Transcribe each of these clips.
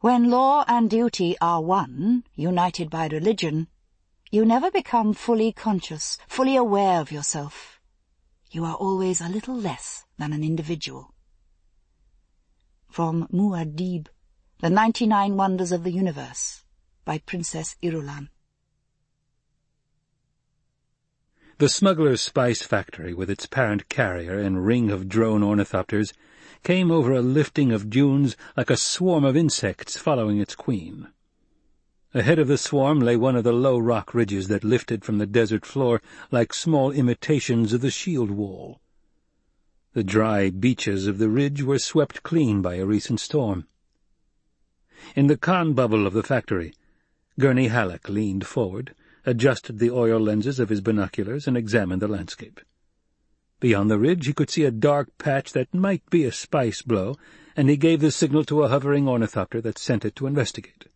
When law and duty are one, united by religion, you never become fully conscious, fully aware of yourself. You are always a little less than an individual. From Muad'Dib, The Ninety-Nine Wonders of the Universe, by Princess Irulan. The smuggler's spice factory, with its parent carrier and ring of drone ornithopters, came over a lifting of dunes like a swarm of insects following its queen. Ahead of the swarm lay one of the low rock ridges that lifted from the desert floor like small imitations of the shield wall. The dry beaches of the ridge were swept clean by a recent storm. In the con bubble of the factory, Gurney Halleck leaned forward, adjusted the oil lenses of his binoculars, and examined the landscape. Beyond the ridge he could see a dark patch that might be a spice blow, and he gave the signal to a hovering ornithopter that sent it to investigate.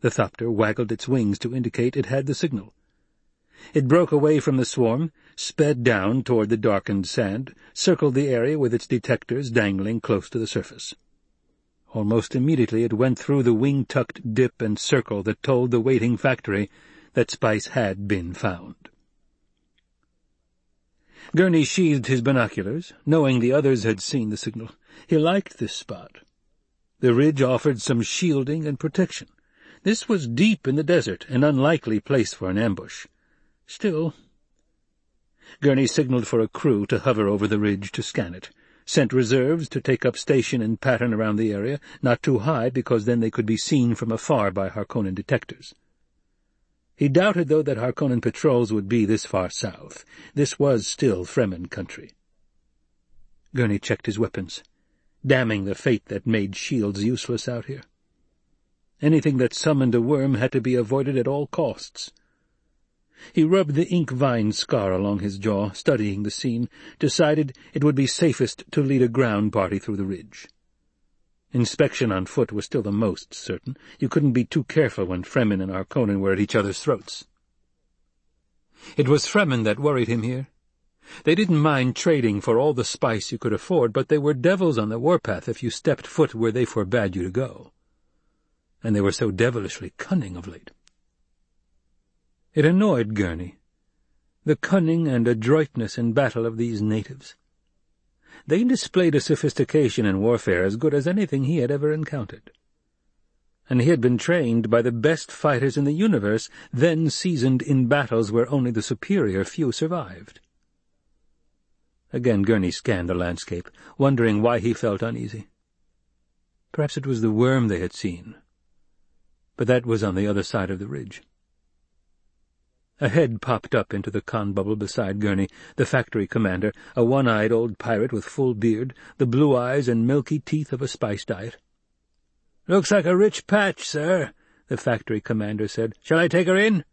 The thopter waggled its wings to indicate it had the signal. It broke away from the swarm, sped down toward the darkened sand, circled the area with its detectors dangling close to the surface. Almost immediately it went through the wing-tucked dip and circle that told the waiting factory that Spice had been found. Gurney sheathed his binoculars, knowing the others had seen the signal. He liked this spot. The ridge offered some shielding and protection. This was deep in the desert, an unlikely place for an ambush. Still... Gurney signaled for a crew to hover over the ridge to scan it, sent reserves to take up station and pattern around the area, not too high because then they could be seen from afar by Harkonnen detectors. He doubted, though, that Harkonnen patrols would be this far south. This was still Fremen country. Gurney checked his weapons, damning the fate that made shields useless out here. Anything that summoned a worm had to be avoided at all costs. He rubbed the ink vine scar along his jaw, studying the scene, decided it would be safest to lead a ground party through the ridge. Inspection on foot was still the most certain. You couldn't be too careful when Fremen and Harkonnen were at each other's throats. It was Fremen that worried him here. They didn't mind trading for all the spice you could afford, but they were devils on the warpath if you stepped foot where they forbade you to go and they were so devilishly cunning of late. It annoyed Gurney, the cunning and adroitness in battle of these natives. They displayed a sophistication in warfare as good as anything he had ever encountered. And he had been trained by the best fighters in the universe, then seasoned in battles where only the superior few survived. Again Gurney scanned the landscape, wondering why he felt uneasy. Perhaps it was the worm they had seen, but that was on the other side of the ridge. A head popped up into the con bubble beside Gurney, the factory commander, a one-eyed old pirate with full beard, the blue eyes and milky teeth of a spice diet. "'Looks like a rich patch, sir,' the factory commander said. "'Shall I take her in?'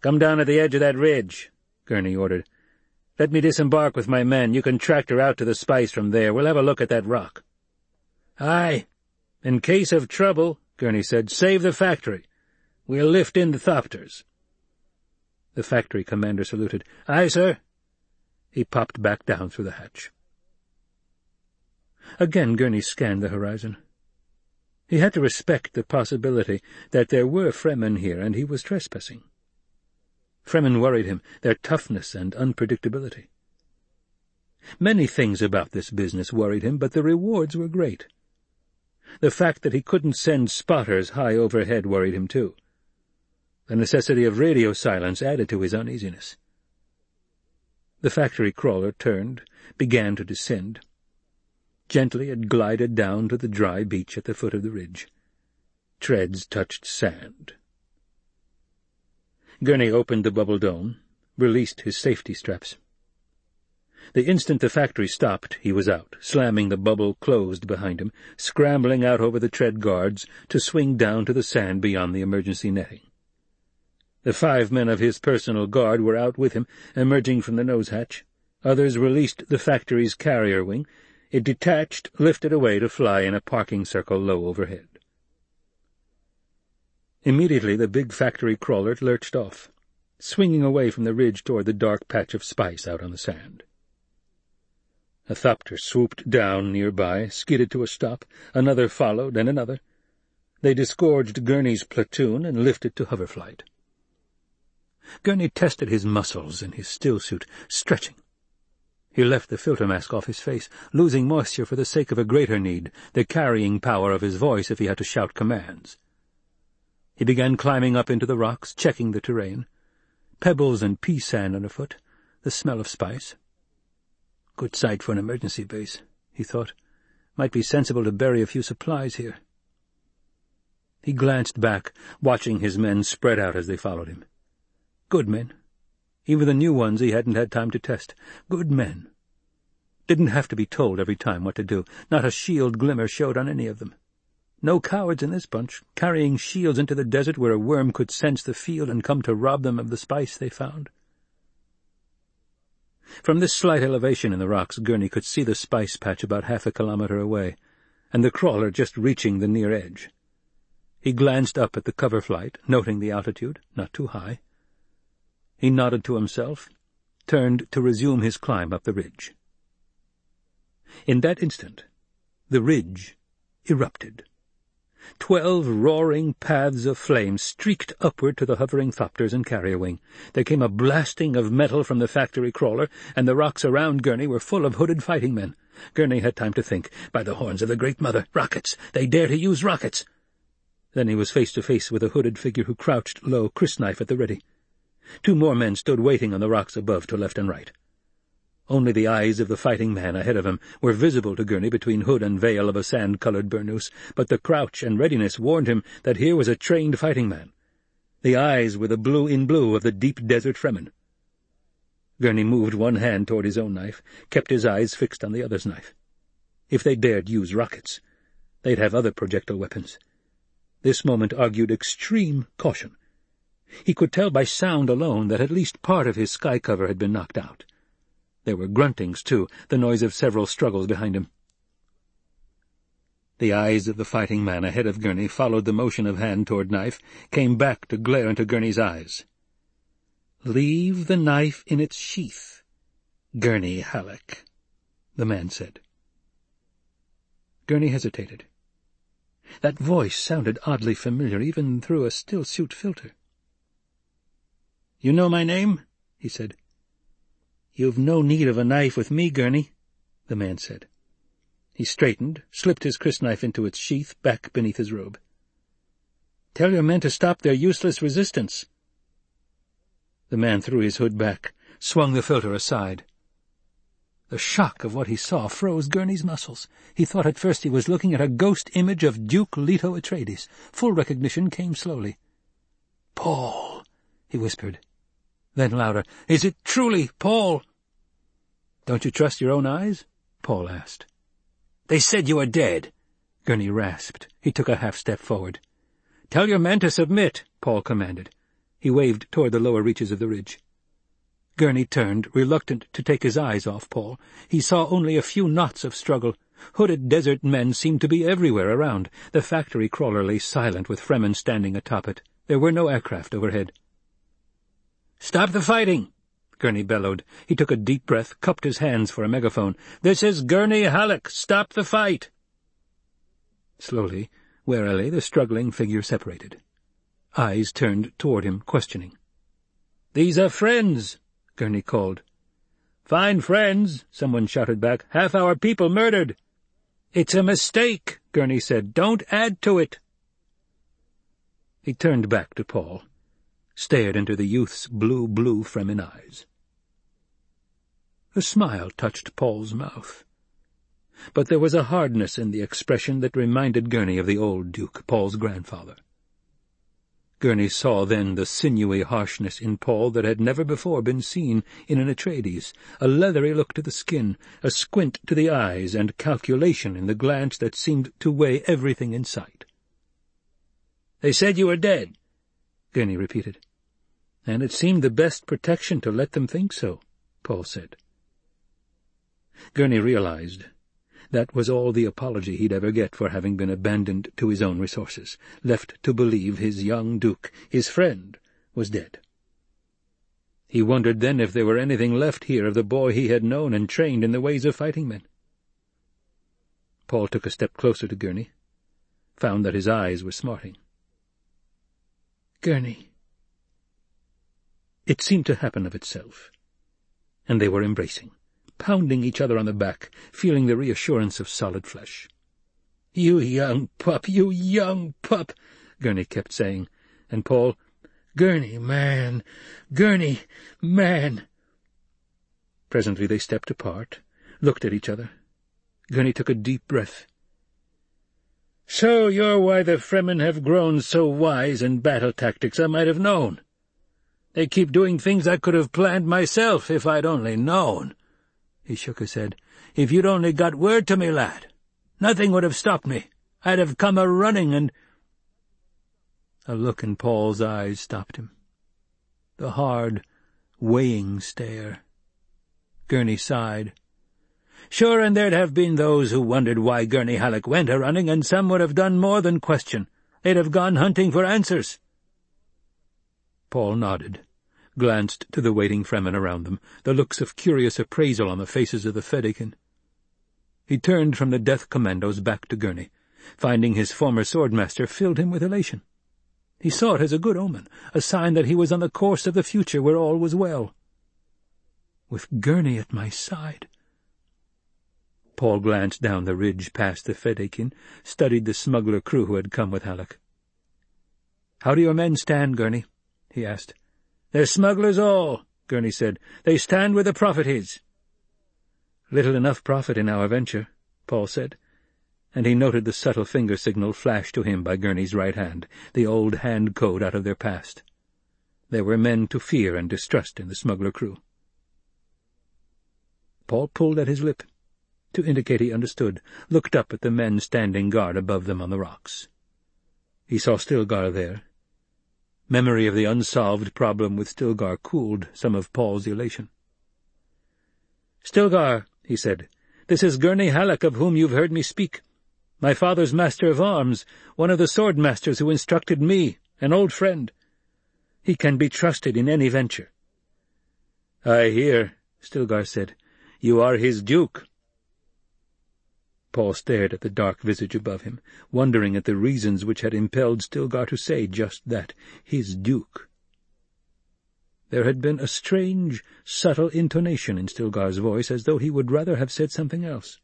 "'Come down at the edge of that ridge,' Gurney ordered. "'Let me disembark with my men. You can track her out to the spice from there. We'll have a look at that rock.' "'Aye. In case of trouble, Gurney said. Save the factory. We'll lift in the thopters. The factory commander saluted. Aye, sir. He popped back down through the hatch. Again Gurney scanned the horizon. He had to respect the possibility that there were Fremen here and he was trespassing. Fremen worried him, their toughness and unpredictability. Many things about this business worried him, but the rewards were great. The fact that he couldn't send spotters high overhead worried him, too. The necessity of radio silence added to his uneasiness. The factory crawler turned, began to descend. Gently it glided down to the dry beach at the foot of the ridge. Treads touched sand. Gurney opened the bubble dome, released his safety straps. The instant the factory stopped, he was out, slamming the bubble closed behind him, scrambling out over the tread guards to swing down to the sand beyond the emergency netting. The five men of his personal guard were out with him, emerging from the nose hatch. Others released the factory's carrier wing. It detached, lifted away to fly in a parking circle low overhead. Immediately the big factory crawler lurched off, swinging away from the ridge toward the dark patch of spice out on the sand. A thopter swooped down nearby, skidded to a stop. Another followed, and another. They disgorged Gurney's platoon and lifted to hover flight. Gurney tested his muscles in his stillsuit, stretching. He left the filter mask off his face, losing moisture for the sake of a greater need, the carrying power of his voice if he had to shout commands. He began climbing up into the rocks, checking the terrain. Pebbles and pea sand underfoot, the smell of spice. Good site for an emergency base, he thought. Might be sensible to bury a few supplies here. He glanced back, watching his men spread out as they followed him. Good men. Even the new ones he hadn't had time to test. Good men. Didn't have to be told every time what to do. Not a shield glimmer showed on any of them. No cowards in this bunch, carrying shields into the desert where a worm could sense the field and come to rob them of the spice they found. From this slight elevation in the rocks, Gurney could see the spice patch about half a kilometre away, and the crawler just reaching the near edge. He glanced up at the cover flight, noting the altitude, not too high. He nodded to himself, turned to resume his climb up the ridge. In that instant, the ridge erupted. Twelve roaring paths of flame streaked upward to the hovering thopters and carrier wing. There came a blasting of metal from the factory crawler, and the rocks around Gurney were full of hooded fighting men. Gurney had time to think. By the horns of the Great Mother, rockets! They dare to use rockets! Then he was face to face with a hooded figure who crouched low, crysknife at the ready. Two more men stood waiting on the rocks above to left and right. Only the eyes of the fighting man ahead of him were visible to Gurney between hood and veil of a sand-coloured burnous, but the crouch and readiness warned him that here was a trained fighting man. The eyes were the blue in blue of the deep desert Fremen. Gurney moved one hand toward his own knife, kept his eyes fixed on the other's knife. If they dared use rockets, they'd have other projectile weapons. This moment argued extreme caution. He could tell by sound alone that at least part of his sky cover had been knocked out. There were gruntings, too, the noise of several struggles behind him. The eyes of the fighting man ahead of Gurney followed the motion of hand toward knife, came back to glare into Gurney's eyes. "'Leave the knife in its sheath, Gurney Halleck,' the man said. Gurney hesitated. That voice sounded oddly familiar, even through a still-suit filter. "'You know my name?' he said. "'You've no need of a knife with me, Gurney,' the man said. He straightened, slipped his crysknife into its sheath back beneath his robe. "'Tell your men to stop their useless resistance.' The man threw his hood back, swung the filter aside. The shock of what he saw froze Gurney's muscles. He thought at first he was looking at a ghost image of Duke Leto Atreides. Full recognition came slowly. "'Paul,' he whispered. Then louder, "'Is it truly Paul?' "'Don't you trust your own eyes?' Paul asked. "'They said you were dead,' Gurney rasped. He took a half-step forward. "'Tell your men to submit,' Paul commanded. He waved toward the lower reaches of the ridge. Gurney turned, reluctant to take his eyes off Paul. He saw only a few knots of struggle. Hooded desert men seemed to be everywhere around. The factory crawler lay silent with Fremen standing atop it. There were no aircraft overhead. "'Stop the fighting!' Gurney bellowed. He took a deep breath, cupped his hands for a megaphone. "'This is Gurney Halleck! Stop the fight!' Slowly, warily, the struggling figure separated. Eyes turned toward him, questioning. "'These are friends!' Gurney called. "'Fine friends!' someone shouted back. "'Half our people murdered!' "'It's a mistake!' Gurney said. "'Don't add to it!' He turned back to Paul stared into the youth's blue-blue Fremen eyes. A smile touched Paul's mouth. But there was a hardness in the expression that reminded Gurney of the old Duke, Paul's grandfather. Gurney saw then the sinewy harshness in Paul that had never before been seen in an Atreides, a leathery look to the skin, a squint to the eyes, and calculation in the glance that seemed to weigh everything in sight. "'They said you were dead,' Gurney repeated. And it seemed the best protection to let them think so, Paul said. Gurney realized that was all the apology he'd ever get for having been abandoned to his own resources, left to believe his young duke, his friend, was dead. He wondered then if there were anything left here of the boy he had known and trained in the ways of fighting men. Paul took a step closer to Gurney. found that his eyes were smarting. Gurney. It seemed to happen of itself, and they were embracing, pounding each other on the back, feeling the reassurance of solid flesh. "'You young pup, you young pup,' Gurney kept saying, and Paul, "'Gurney, man, Gurney, man.' Presently they stepped apart, looked at each other. Gurney took a deep breath. "'So you're why the Fremen have grown so wise in battle tactics, I might have known. They keep doing things I could have planned myself if I'd only known.' He shook his head. "'If you'd only got word to me, lad, nothing would have stopped me. I'd have come a-running and—' A look in Paul's eyes stopped him. The hard, weighing stare. Gurney sighed. Sure, and there'd have been those who wondered why Gurney Halleck went a-running, and some would have done more than question. They'd have gone hunting for answers. Paul nodded, glanced to the waiting Fremen around them, the looks of curious appraisal on the faces of the Fedaykin. He turned from the death commandos back to Gurney. Finding his former swordmaster filled him with elation. He saw it as a good omen, a sign that he was on the course of the future where all was well. With Gurney at my side. Paul glanced down the ridge past the Fedaykin, studied the smuggler crew who had come with Halleck. "'How do your men stand, Gurney?' He asked. "'They're smugglers all,' Gurney said. "'They stand where the profit is.' "'Little enough profit in our venture,' Paul said, and he noted the subtle finger signal flashed to him by Gurney's right hand, the old hand code out of their past. There were men to fear and distrust in the smuggler crew. Paul pulled at his lip, to indicate he understood, looked up at the men standing guard above them on the rocks. He saw Stilgar there, Memory of the unsolved problem with Stilgar cooled some of Paul's elation. "'Stilgar,' he said, "'this is Gurney Halleck of whom you've heard me speak. My father's master of arms, one of the sword-masters who instructed me, an old friend. He can be trusted in any venture.' "'I hear,' Stilgar said. "'You are his duke.' Paul stared at the dark visage above him, wondering at the reasons which had impelled Stilgar to say just that, his duke. There had been a strange, subtle intonation in Stilgar's voice, as though he would rather have said something else.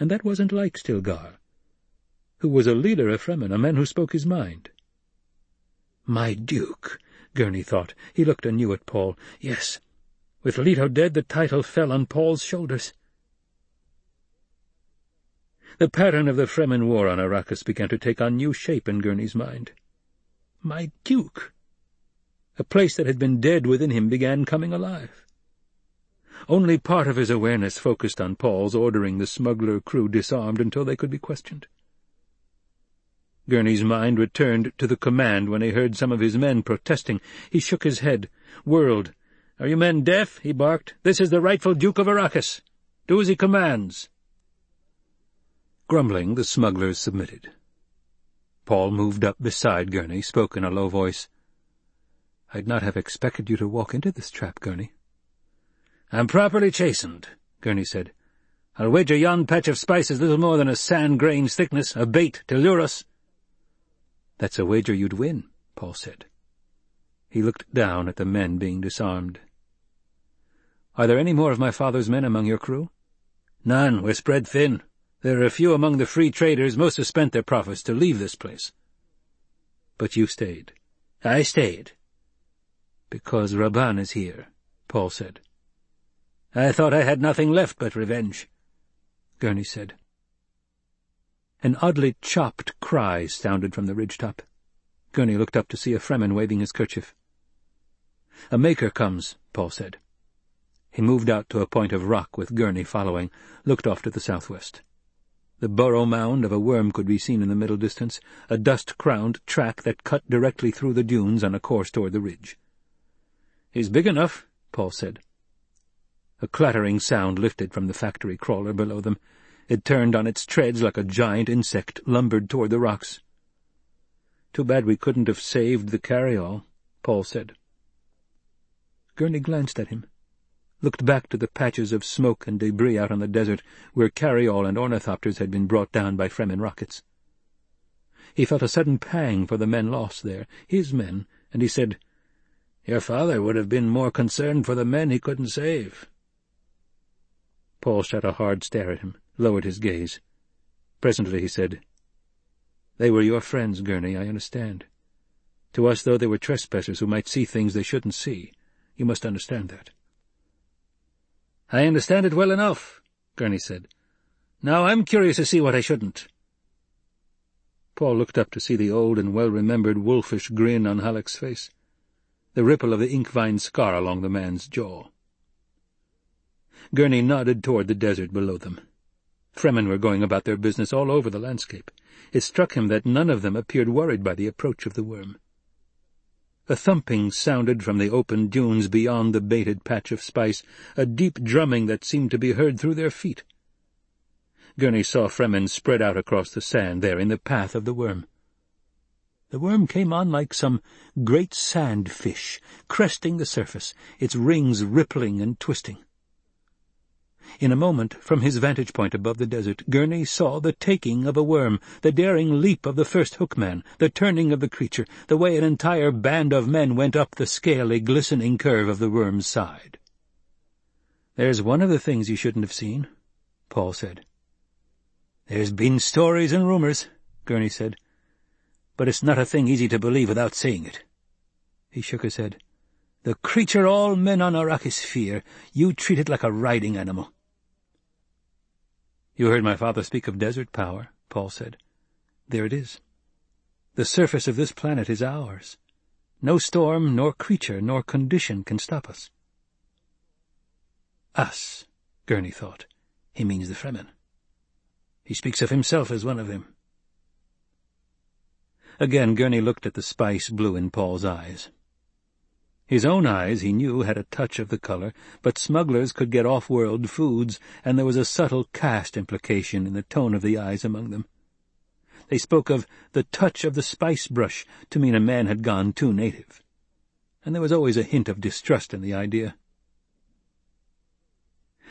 And that wasn't like Stilgar, who was a leader of Fremen, a man who spoke his mind. My duke, Gurney thought. He looked anew at Paul. Yes, with Leto dead, the title fell on Paul's shoulders. The pattern of the Fremen war on Arrakis began to take on new shape in Gurney's mind. My Duke! A place that had been dead within him began coming alive. Only part of his awareness focused on Paul's ordering the smuggler crew disarmed until they could be questioned. Gurney's mind returned to the command when he heard some of his men protesting. He shook his head, whirled. "'Are you men deaf?' he barked. "'This is the rightful Duke of Arrakis. Do as he commands.' Grumbling, the smugglers submitted. Paul moved up beside Gurney, spoke in a low voice. "'I'd not have expected you to walk into this trap, Gurney.' "'I'm properly chastened,' Gurney said. "'I'll wager yon patch of spice is little more than a sand grain's thickness, a bait to lure us.' "'That's a wager you'd win,' Paul said. He looked down at the men being disarmed. "'Are there any more of my father's men among your crew?' "'None. We're spread thin. There are a few among the free traders. Most have spent their profits to leave this place. But you stayed. I stayed. Because Rabban is here, Paul said. I thought I had nothing left but revenge, Gurney said. An oddly chopped cry sounded from the ridge-top. Gurney looked up to see a Fremen waving his kerchief. A maker comes, Paul said. He moved out to a point of rock with Gurney following, looked off to the southwest. The burrow mound of a worm could be seen in the middle distance, a dust-crowned track that cut directly through the dunes on a course toward the ridge. "'He's big enough,' Paul said. A clattering sound lifted from the factory crawler below them. It turned on its treads like a giant insect, lumbered toward the rocks. "'Too bad we couldn't have saved the carryall,' Paul said. Gurney glanced at him looked back to the patches of smoke and debris out on the desert where carryall and ornithopters had been brought down by Fremen rockets. He felt a sudden pang for the men lost there, his men, and he said, Your father would have been more concerned for the men he couldn't save. Paul shot a hard stare at him, lowered his gaze. Presently he said, They were your friends, Gurney, I understand. To us, though, they were trespassers who might see things they shouldn't see. You must understand that. I understand it well enough, Gurney said. Now I'm curious to see what I shouldn't. Paul looked up to see the old and well-remembered wolfish grin on Halleck's face, the ripple of the ink-vine scar along the man's jaw. Gurney nodded toward the desert below them. Fremen were going about their business all over the landscape. It struck him that none of them appeared worried by the approach of the worm. A thumping sounded from the open dunes beyond the baited patch of spice, a deep drumming that seemed to be heard through their feet. Gurney saw Fremen spread out across the sand there in the path of the worm. The worm came on like some great sand fish, cresting the surface, its rings rippling and twisting. In a moment, from his vantage point above the desert, Gurney saw the taking of a worm, the daring leap of the first hookman, the turning of the creature, the way an entire band of men went up the scaly, glistening curve of the worm's side. "'There's one of the things you shouldn't have seen,' Paul said. "'There's been stories and rumors,' Gurney said, "'but it's not a thing easy to believe without seeing it.' He shook his head. "'The creature all men on Arrakis fear, you treat it like a riding animal.' You heard my father speak of desert power, Paul said. There it is. The surface of this planet is ours. No storm, nor creature, nor condition can stop us. Us, Gurney thought. He means the Fremen. He speaks of himself as one of them. Again Gurney looked at the spice blue in Paul's eyes. His own eyes, he knew, had a touch of the color, but smugglers could get off-world foods, and there was a subtle caste implication in the tone of the eyes among them. They spoke of the touch of the spice brush to mean a man had gone too native. And there was always a hint of distrust in the idea.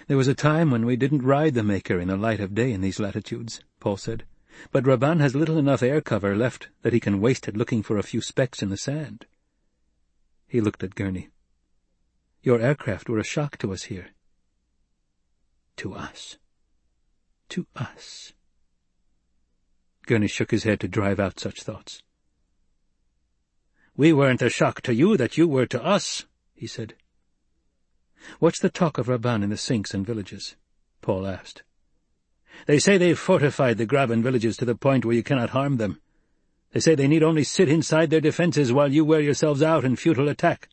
There was a time when we didn't ride the Maker in the light of day in these latitudes, Paul said, but Rabban has little enough air cover left that he can waste it looking for a few specks in the sand. He looked at Gurney. Your aircraft were a shock to us here. To us. To us. Gurney shook his head to drive out such thoughts. We weren't a shock to you that you were to us, he said. What's the talk of Rabban in the sinks and villages? Paul asked. They say they've fortified the Graben villages to the point where you cannot harm them. They say they need only sit inside their defences while you wear yourselves out in futile attack.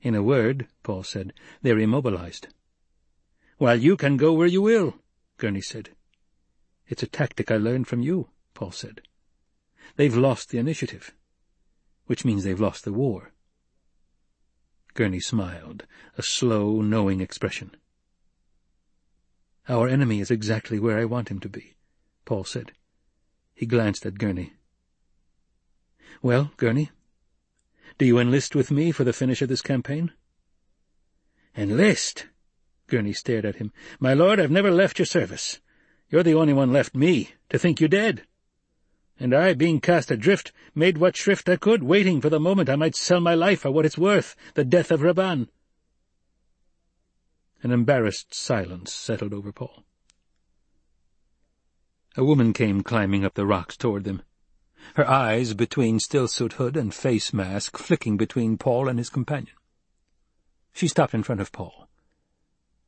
In a word, Paul said, they're immobilized. While you can go where you will, Gurney said. It's a tactic I learned from you, Paul said. They've lost the initiative, which means they've lost the war. Gurney smiled, a slow, knowing expression. Our enemy is exactly where I want him to be, Paul said. He glanced at Gurney. Well, Gurney, do you enlist with me for the finish of this campaign? Enlist? Gurney stared at him. My lord, I've never left your service. You're the only one left me, to think you dead. And I, being cast adrift, made what shrift I could, waiting for the moment I might sell my life for what it's worth, the death of Rabban. An embarrassed silence settled over Paul. A woman came climbing up the rocks toward them, her eyes between stillsuit hood and face mask flicking between Paul and his companion. She stopped in front of Paul.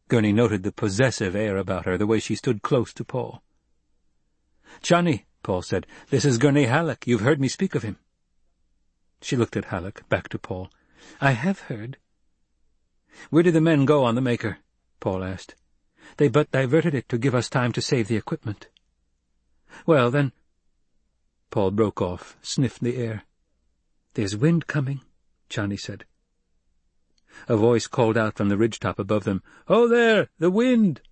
Gurney noted the possessive air about her, the way she stood close to Paul. Chani, Paul said, this is Gurney Halleck. You've heard me speak of him. She looked at Halleck, back to Paul. I have heard. Where did the men go on the Maker? Paul asked. They but diverted it to give us time to save the equipment. Well, then— Paul broke off, sniffed the air. There's wind coming, Chani said. A voice called out from the ridge-top above them, Oh, there! The wind!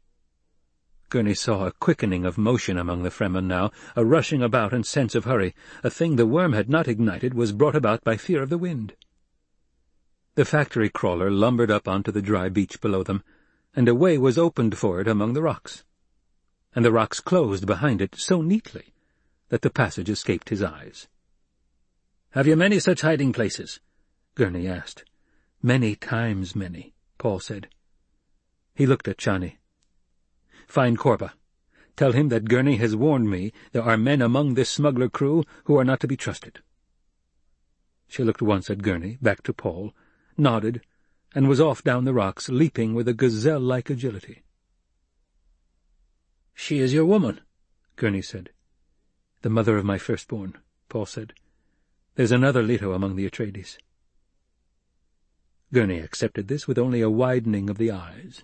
Gurney saw a quickening of motion among the Fremen now, a rushing about and sense of hurry. A thing the worm had not ignited was brought about by fear of the wind. The factory crawler lumbered up onto the dry beach below them, and a way was opened for it among the rocks and the rocks closed behind it so neatly that the passage escaped his eyes. "'Have you many such hiding places?' Gurney asked. "'Many times many,' Paul said. He looked at Chani. "'Find Korba. Tell him that Gurney has warned me there are men among this smuggler crew who are not to be trusted.' She looked once at Gurney, back to Paul, nodded, and was off down the rocks, leaping with a gazelle-like agility. "'She is your woman,' Gurney said. "'The mother of my firstborn,' Paul said. "'There's another Leto among the Atreides.' Gurney accepted this with only a widening of the eyes.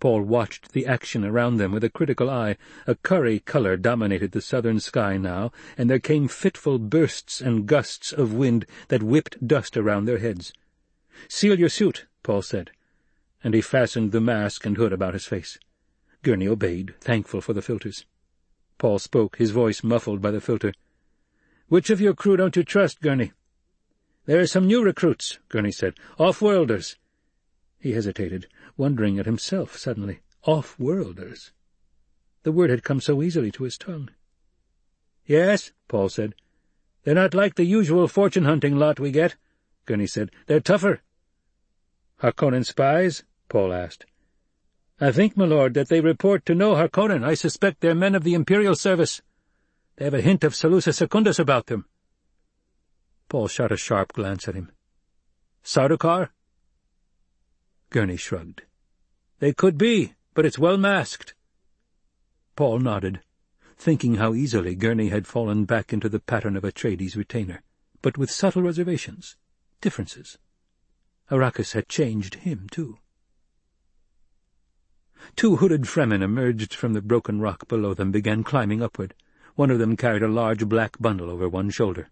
Paul watched the action around them with a critical eye. A curry colour dominated the southern sky now, and there came fitful bursts and gusts of wind that whipped dust around their heads. "'Seal your suit,' Paul said, and he fastened the mask and hood about his face. Gurney obeyed, thankful for the filters. Paul spoke, his voice muffled by the filter. "'Which of your crew don't you trust, Gurney?' "'There are some new recruits,' Gurney said. "'Off-worlders.' He hesitated, wondering at himself suddenly. Off-worlders. The word had come so easily to his tongue. "'Yes,' Paul said. "'They're not like the usual fortune-hunting lot we get,' Gurney said. "'They're tougher.' "'Harkonnen spies?' Paul asked. "'I think, my lord, that they report to no Harkonnen. I suspect they're men of the Imperial Service. They have a hint of Salusa Secundus about them.' Paul shot a sharp glance at him. "'Sardaukar?' Gurney shrugged. "'They could be, but it's well masked.' Paul nodded, thinking how easily Gurney had fallen back into the pattern of Atreides' retainer, but with subtle reservations, differences. Arrakis had changed him, too. Two hooded Fremen emerged from the broken rock below them, began climbing upward. One of them carried a large black bundle over one shoulder.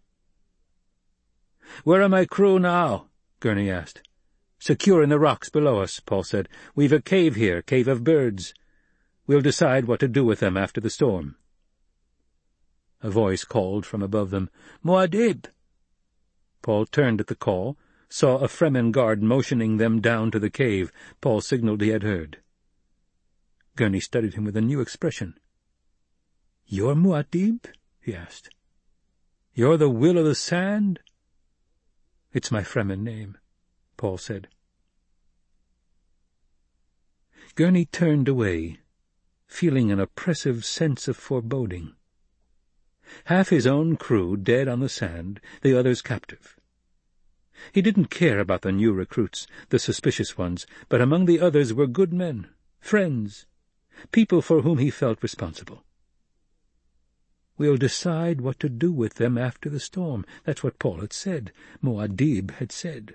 "'Where are my crew now?' Gurney asked. "'Secure in the rocks below us,' Paul said. "'We've a cave here, Cave of Birds. We'll decide what to do with them after the storm.' A voice called from above them, "'Muad'Dib!' Paul turned at the call, saw a Fremen guard motioning them down to the cave. Paul signaled he had heard. Gurney studied him with a new expression. "'You're Muad'Dib?' he asked. "'You're the Will of the Sand?' "'It's my Fremen name,' Paul said. Gurney turned away, feeling an oppressive sense of foreboding. Half his own crew dead on the sand, the others captive. He didn't care about the new recruits, the suspicious ones, but among the others were good men, friends, people for whom he felt responsible. We'll decide what to do with them after the storm. That's what Paul had said, Muad'Dib had said.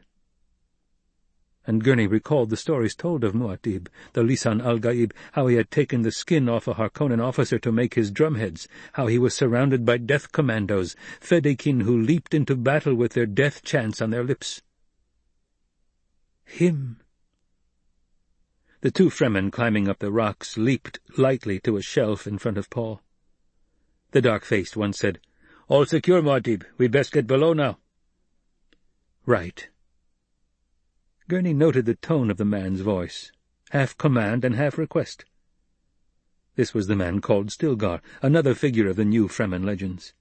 And Gurney recalled the stories told of Muad'Dib, the Lisan al-Gaib, how he had taken the skin off a Harkonnen officer to make his drumheads, how he was surrounded by death commandos, Fedaykin who leaped into battle with their death chants on their lips. Him the two Fremen climbing up the rocks leaped lightly to a shelf in front of Paul. The dark-faced one said, "'All secure, Muad'Dib. We'd best get below now.' "'Right.' Gurney noted the tone of the man's voice, half command and half request. This was the man called Stilgar, another figure of the new Fremen legends.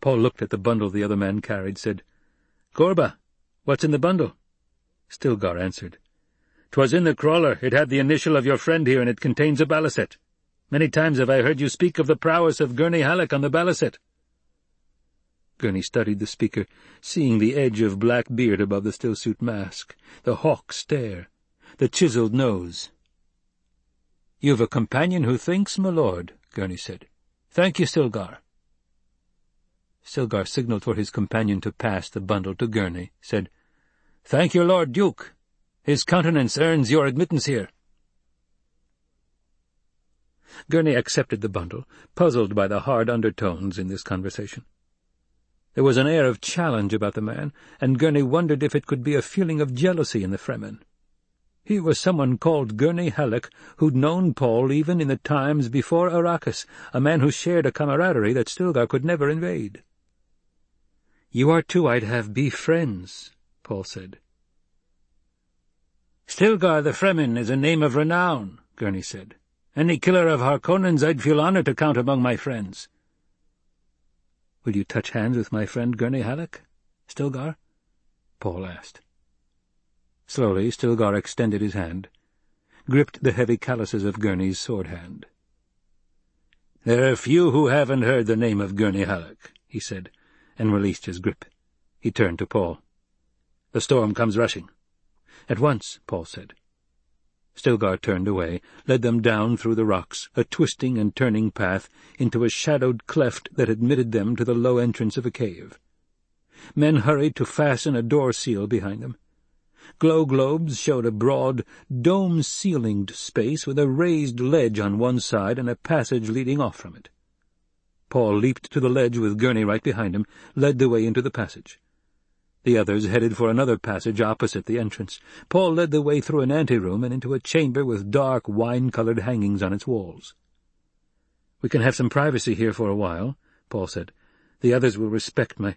Paul looked at the bundle the other man carried, said, Korba, what's in the bundle?' Stilgar answered, "''Twas in the crawler. It had the initial of your friend here, and it contains a balisette. Many times have I heard you speak of the prowess of Gurney Halleck on the balisette.' Gurney studied the speaker, seeing the edge of black beard above the stillsuit mask, the hawk stare, the chiselled nose. "'You've a companion who thinks, my lord,' Gurney said. "'Thank you, Stilgar.' Stilgar signalled for his companion to pass the bundle to Gurney, said, "'Thank your Lord Duke. His countenance earns your admittance here.' Gurney accepted the bundle, puzzled by the hard undertones in this conversation. There was an air of challenge about the man, and Gurney wondered if it could be a feeling of jealousy in the Fremen. He was someone called Gurney Halleck, who'd known Paul even in the times before Arrakis, a man who shared a camaraderie that Stilgar could never invade. "'You are two I'd have be friends,' Paul said. Stilgar the Fremen is a name of renown, Gurney said. Any killer of Harkonnens I'd feel honoured to count among my friends. Will you touch hands with my friend Gurney Halleck, Stilgar? Paul asked. Slowly, Stilgar extended his hand, gripped the heavy calluses of Gurney's sword hand. There are few who haven't heard the name of Gurney Halleck, he said, and released his grip. He turned to Paul. The storm comes rushing. At once, Paul said. Stilgar turned away, led them down through the rocks, a twisting and turning path, into a shadowed cleft that admitted them to the low entrance of a cave. Men hurried to fasten a door seal behind them. Glow globes showed a broad, dome-ceilinged space with a raised ledge on one side and a passage leading off from it. Paul leaped to the ledge with Gurney right behind him, led the way into the passage. The others headed for another passage opposite the entrance. Paul led the way through an anteroom and into a chamber with dark, wine-coloured hangings on its walls. "'We can have some privacy here for a while,' Paul said. "'The others will respect my—'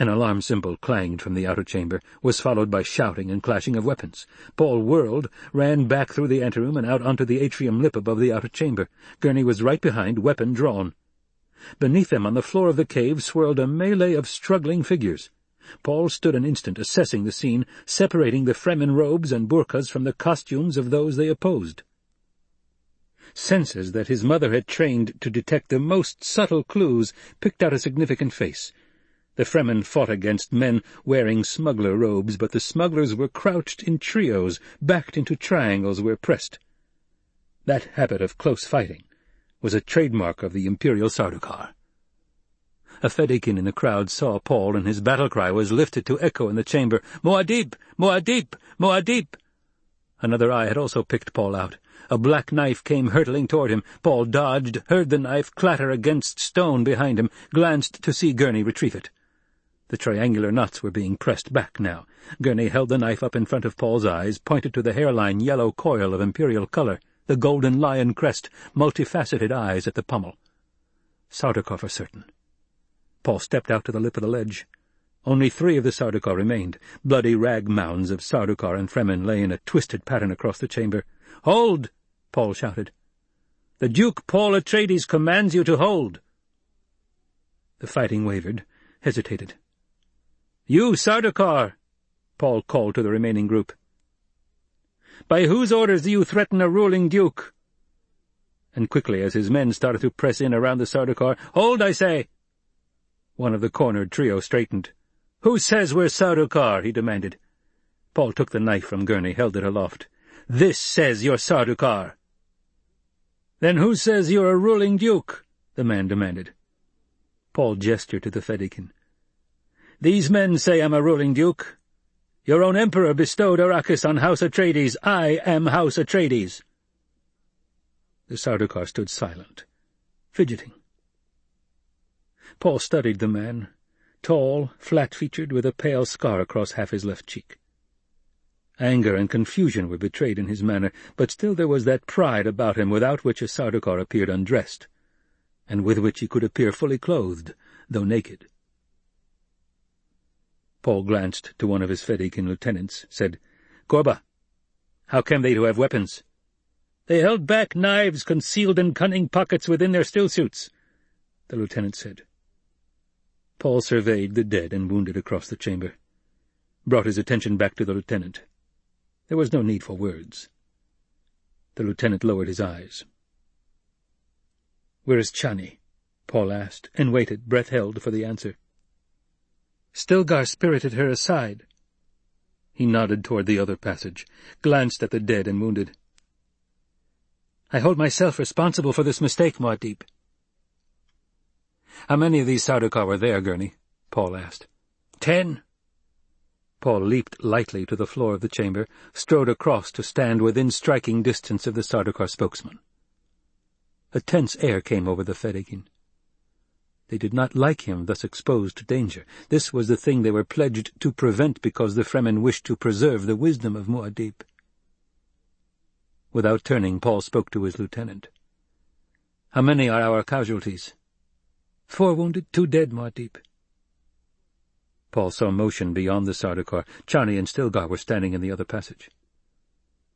An alarm cymbal clanged from the outer chamber, was followed by shouting and clashing of weapons. Paul whirled, ran back through the anteroom and out onto the atrium lip above the outer chamber. Gurney was right behind, weapon drawn. Beneath them, on the floor of the cave, swirled a melee of struggling figures. Paul stood an instant, assessing the scene, separating the Fremen robes and burkas from the costumes of those they opposed. Senses that his mother had trained to detect the most subtle clues picked out a significant face. The Fremen fought against men wearing smuggler robes, but the smugglers were crouched in trios, backed into triangles where pressed. That habit of close fighting was a trademark of the Imperial Sardaukar. A Fedaykin in the crowd saw Paul, and his battle cry was lifted to echo in the chamber, Muad'Dib! Muad'Dib! Muad'Dib! Another eye had also picked Paul out. A black knife came hurtling toward him. Paul dodged, heard the knife clatter against stone behind him, glanced to see Gurney retrieve it. The triangular knots were being pressed back now. Gurney held the knife up in front of Paul's eyes, pointed to the hairline yellow coil of imperial color the golden lion crest, multifaceted eyes at the pommel. Sardaukar for certain. Paul stepped out to the lip of the ledge. Only three of the Sardaukar remained. Bloody rag mounds of Sardaukar and Fremen lay in a twisted pattern across the chamber. "'Hold!' Paul shouted. "'The Duke Paul Atreides commands you to hold!' The fighting wavered, hesitated. "'You, Sardaukar!' Paul called to the remaining group. By whose orders do you threaten a ruling duke? And quickly, as his men started to press in around the Sardaukar, Hold, I say! One of the cornered trio straightened. Who says we're Sardaukar? he demanded. Paul took the knife from Gurney, held it aloft. This says you're Sardaukar. Then who says you're a ruling duke? the man demanded. Paul gestured to the Fedaykin. These men say I'm a ruling duke. Your own emperor bestowed Arrakis on House Atreides. I am House Atreides. The Sardaukar stood silent, fidgeting. Paul studied the man, tall, flat-featured, with a pale scar across half his left cheek. Anger and confusion were betrayed in his manner, but still there was that pride about him without which a Sardaukar appeared undressed, and with which he could appear fully clothed, though naked. Paul glanced to one of his Fedaykin lieutenants, said, Korba, how came they to have weapons? They held back knives concealed in cunning pockets within their stillsuits, the lieutenant said. Paul surveyed the dead and wounded across the chamber, brought his attention back to the lieutenant. There was no need for words. The lieutenant lowered his eyes. "'Where is Chani?' Paul asked, and waited, breath held, for the answer. Stilgar spirited her aside. He nodded toward the other passage, glanced at the dead and wounded. I hold myself responsible for this mistake, Muad'Dib. How many of these Sardaukar were there, Gurney? Paul asked. Ten. Paul leaped lightly to the floor of the chamber, strode across to stand within striking distance of the Sardaukar spokesman. A tense air came over the Fedaykin. They did not like him thus exposed to danger. This was the thing they were pledged to prevent because the Fremen wished to preserve the wisdom of Muad'Dib. Without turning, Paul spoke to his lieutenant. "'How many are our casualties?' "'Four wounded, two dead, Muad'Dib.' Paul saw motion beyond the Sardaukar. Chani and Stilgar were standing in the other passage.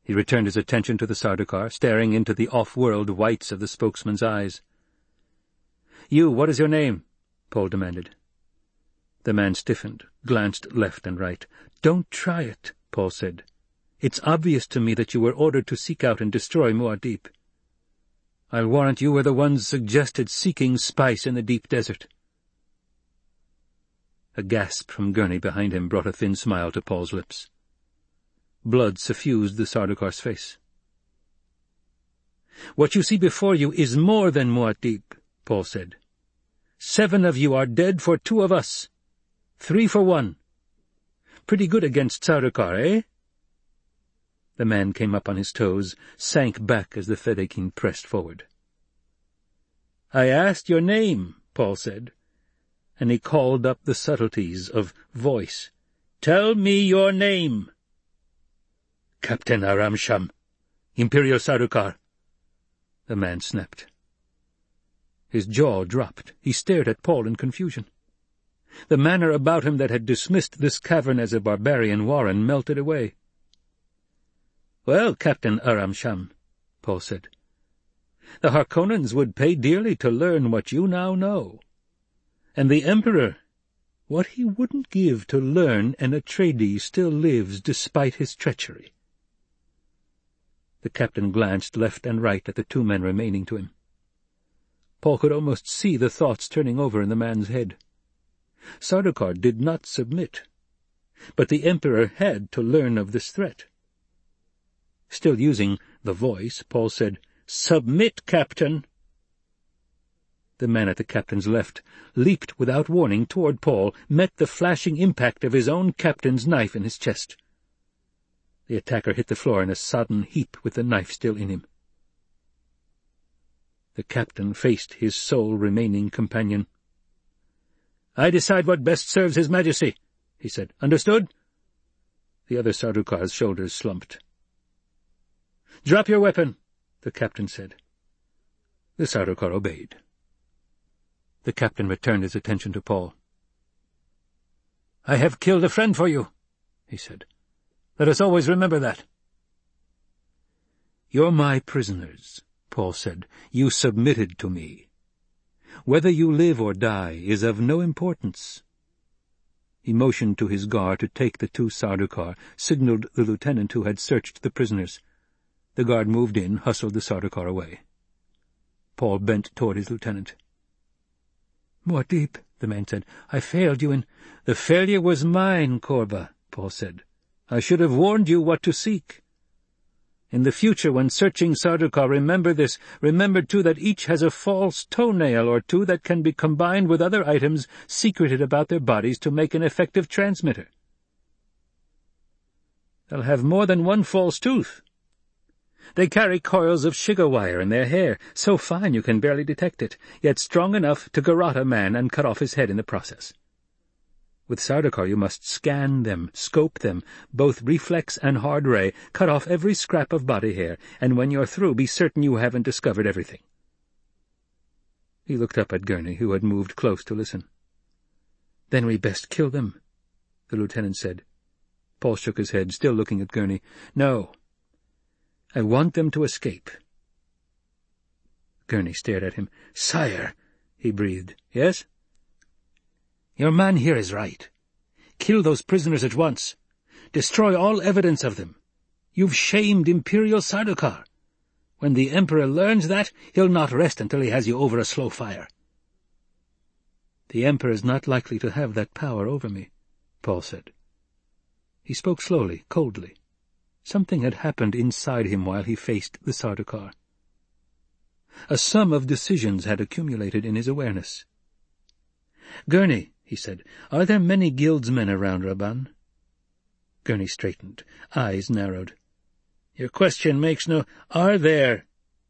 He returned his attention to the Sardaukar, staring into the off-world whites of the spokesman's eyes. "'You, what is your name?' Paul demanded. The man stiffened, glanced left and right. "'Don't try it,' Paul said. "'It's obvious to me that you were ordered to seek out and destroy Muad'Dib. I'll warrant you were the ones suggested seeking spice in the deep desert.' A gasp from Gurney behind him brought a thin smile to Paul's lips. Blood suffused the Sardaukar's face. "'What you see before you is more than Muad'Dib,' Paul said. "'Seven of you are dead for two of us. Three for one. Pretty good against Sardaukar, eh?' The man came up on his toes, sank back as the Fedaykin pressed forward. "'I asked your name,' Paul said, and he called up the subtleties of voice. "'Tell me your name.' Captain Aramsham, Imperial Sardaukar,' The man snapped. His jaw dropped. He stared at Paul in confusion. The manner about him that had dismissed this cavern as a barbarian warren melted away. "'Well, Captain Aramsham,' Paul said, "'the Harkonnens would pay dearly to learn what you now know. And the Emperor, what he wouldn't give to learn an Atreides still lives despite his treachery.' The captain glanced left and right at the two men remaining to him. Paul could almost see the thoughts turning over in the man's head. Sardaukar did not submit, but the Emperor had to learn of this threat. Still using the voice, Paul said, "'Submit, Captain!' The man at the captain's left leaped without warning toward Paul, met the flashing impact of his own captain's knife in his chest. The attacker hit the floor in a sodden heap with the knife still in him. The captain faced his sole remaining companion. "'I decide what best serves His Majesty,' he said. "'Understood?' The other Sardaukar's shoulders slumped. "'Drop your weapon,' the captain said. The Sardaukar obeyed. The captain returned his attention to Paul. "'I have killed a friend for you,' he said. Let us always remember that. You're my prisoners, Paul said. You submitted to me. Whether you live or die is of no importance. He motioned to his guard to take the two Sardaukar, signaled the lieutenant who had searched the prisoners. The guard moved in, hustled the Sardaukar away. Paul bent toward his lieutenant. Muad'Dib, the man said. I failed you in— The failure was mine, Korba, Paul said. I should have warned you what to seek. In the future, when searching Sardaukar, remember this. Remember, too, that each has a false toenail or two that can be combined with other items secreted about their bodies to make an effective transmitter. They'll have more than one false tooth. They carry coils of shigawire in their hair, so fine you can barely detect it, yet strong enough to garrote a man and cut off his head in the process. With Sardaukar you must scan them, scope them, both reflex and hard ray, cut off every scrap of body hair, and when you're through be certain you haven't discovered everything. He looked up at Gurney, who had moved close to listen. "'Then we best kill them,' the lieutenant said. Paul shook his head, still looking at Gurney. "'No. I want them to escape.' Gurney stared at him. "'Sire,' he breathed. "'Yes?' Your man here is right. Kill those prisoners at once. Destroy all evidence of them. You've shamed Imperial Sardaukar. When the Emperor learns that, he'll not rest until he has you over a slow fire. The Emperor is not likely to have that power over me, Paul said. He spoke slowly, coldly. Something had happened inside him while he faced the Sardaukar. A sum of decisions had accumulated in his awareness. Gurney, he said. "Are there many guildsmen around, Rabban?" Gurney straightened. Eyes narrowed. "Your question makes no—" "Are there?"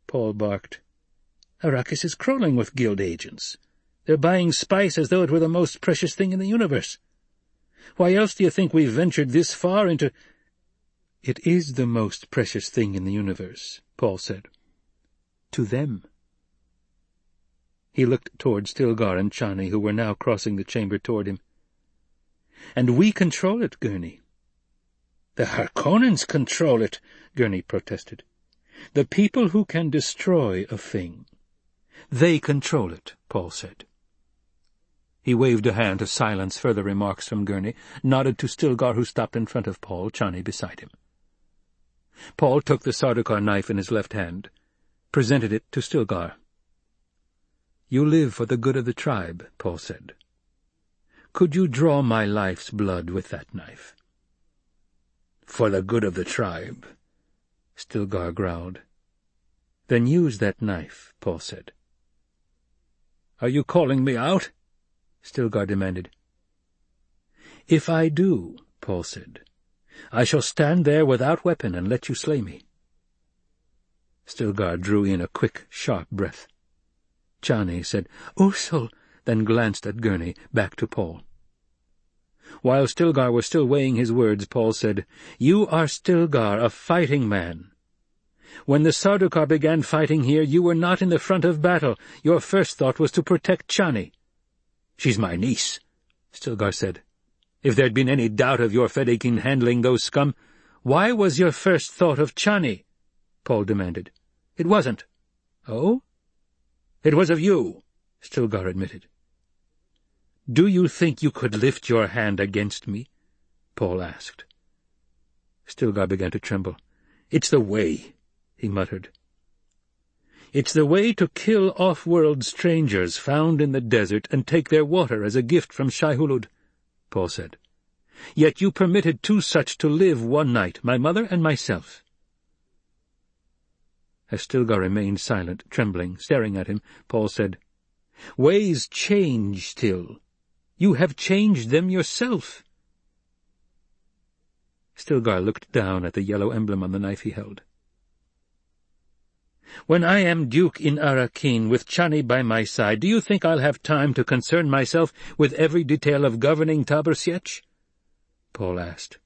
Paul barked. "Arrakis is crawling with guild agents. They're buying spice as though it were the most precious thing in the universe. Why else do you think we've ventured this far into—" "It is the most precious thing in the universe," Paul said. "To them." He looked toward Stilgar and Chani, who were now crossing the chamber toward him. "And we control it, Gurney. The Harkonnens control it, Gurney protested. The people who can destroy a thing. They control it, Paul said. He waved a hand to silence further remarks from Gurney, nodded to Stilgar, who stopped in front of Paul, Chani beside him. Paul took the Sardaukar knife in his left hand, presented it to Stilgar. "'You live for the good of the tribe,' Paul said. "'Could you draw my life's blood with that knife?' "'For the good of the tribe,' Stilgar growled. "'Then use that knife,' Paul said. "'Are you calling me out?' Stilgar demanded. "'If I do,' Paul said, "'I shall stand there without weapon and let you slay me.' Stilgar drew in a quick, sharp breath. Chani said, oh, Usul, then glanced at Gurney, back to Paul. While Stilgar was still weighing his words, Paul said, You are Stilgar, a fighting man. When the Sardaukar began fighting here, you were not in the front of battle. Your first thought was to protect Chani. She's my niece, Stilgar said. If there'd been any doubt of your Fedaykin handling those scum, why was your first thought of Chani? Paul demanded. It wasn't. Oh? It was of you, Stilgar admitted. Do you think you could lift your hand against me? Paul asked. Stilgar began to tremble. It's the way, he muttered. It's the way to kill off-world strangers found in the desert and take their water as a gift from Shai-Hulud, Paul said. Yet you permitted two such to live one night, my mother and myself. As Stilgar remained silent, trembling, staring at him, Paul said, Ways change still. You have changed them yourself. Stilgar looked down at the yellow emblem on the knife he held. When I am Duke in Arrakeen, with Chani by my side, do you think I'll have time to concern myself with every detail of governing Tabersietch?' Paul asked.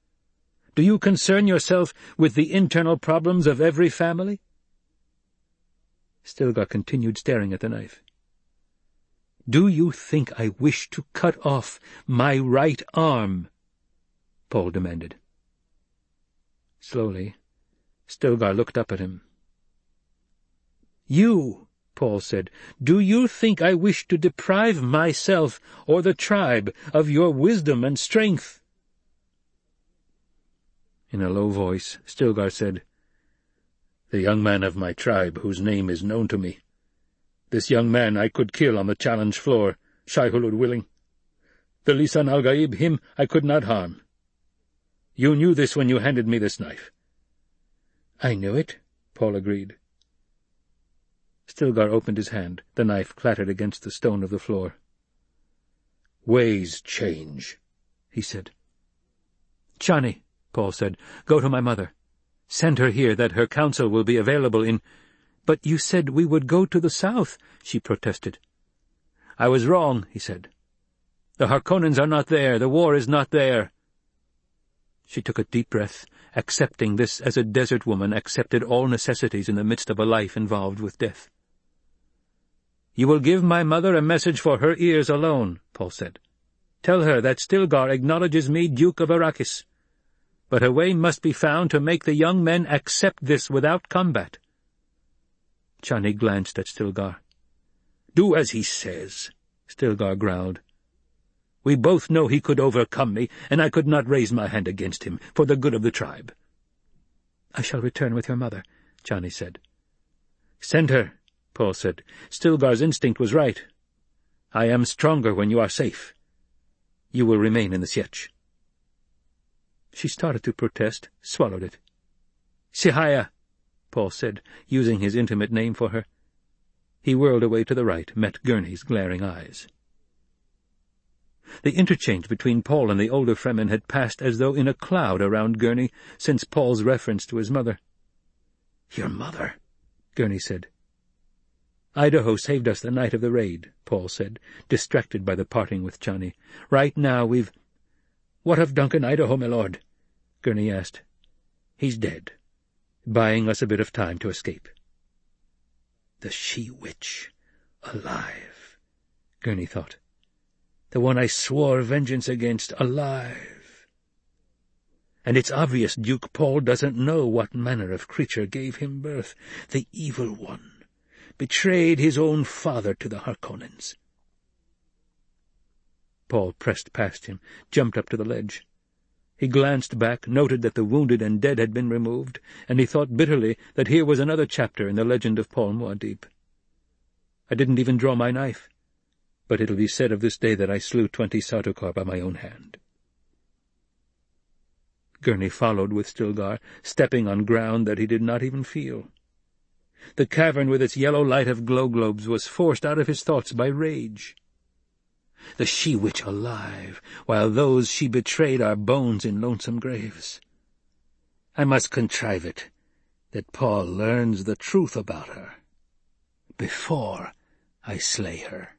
Do you concern yourself with the internal problems of every family? Stilgar continued staring at the knife. "'Do you think I wish to cut off my right arm?' Paul demanded. Slowly, Stilgar looked up at him. "'You,' Paul said, "'do you think I wish to deprive myself or the tribe of your wisdom and strength?' In a low voice, Stilgar said, the young man of my tribe, whose name is known to me. This young man I could kill on the challenge floor, Shai-Hulud willing. The Lisan al-Gaib, him I could not harm. You knew this when you handed me this knife. I knew it, Paul agreed. Stilgar opened his hand. The knife clattered against the stone of the floor. Ways change, he said. Chani, Paul said, go to my mother. Send her here, that her counsel will be available in— But you said we would go to the south, she protested. I was wrong, he said. The Harkonnens are not there, the war is not there. She took a deep breath, accepting this as a desert woman accepted all necessities in the midst of a life involved with death. You will give my mother a message for her ears alone, Paul said. Tell her that Stilgar acknowledges me Duke of Arrakis but a way must be found to make the young men accept this without combat. Chani glanced at Stilgar. "'Do as he says,' Stilgar growled. "'We both know he could overcome me, and I could not raise my hand against him, for the good of the tribe.' "'I shall return with your mother,' Chani said. "'Send her,' Paul said. Stilgar's instinct was right. I am stronger when you are safe. You will remain in the Sietch.' She started to protest, swallowed it. Sihaya, Paul said, using his intimate name for her. He whirled away to the right, met Gurney's glaring eyes. The interchange between Paul and the older Fremen had passed as though in a cloud around Gurney since Paul's reference to his mother. "'Your mother,' Gurney said. "'Idaho saved us the night of the raid,' Paul said, distracted by the parting with Chani. "'Right now we've what of Duncan Idaho, my lord? Gurney asked. He's dead, buying us a bit of time to escape. The she-witch, alive, Gurney thought. The one I swore vengeance against, alive. and it's obvious Duke Paul doesn't know what manner of creature gave him birth. The evil one betrayed his own father to the Harkonnens. Paul pressed past him, jumped up to the ledge. He glanced back, noted that the wounded and dead had been removed, and he thought bitterly that here was another chapter in the legend of Paul Muad'Dib. I didn't even draw my knife, but it'll be said of this day that I slew twenty Sardaukar by my own hand. Gurney followed with Stilgar, stepping on ground that he did not even feel. The cavern with its yellow light of glow-globes was forced out of his thoughts by rage. The she-witch alive, while those she betrayed are bones in lonesome graves. I must contrive it, that Paul learns the truth about her, before I slay her.